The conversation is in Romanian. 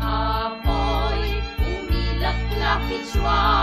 apoi umilă milă la picioare.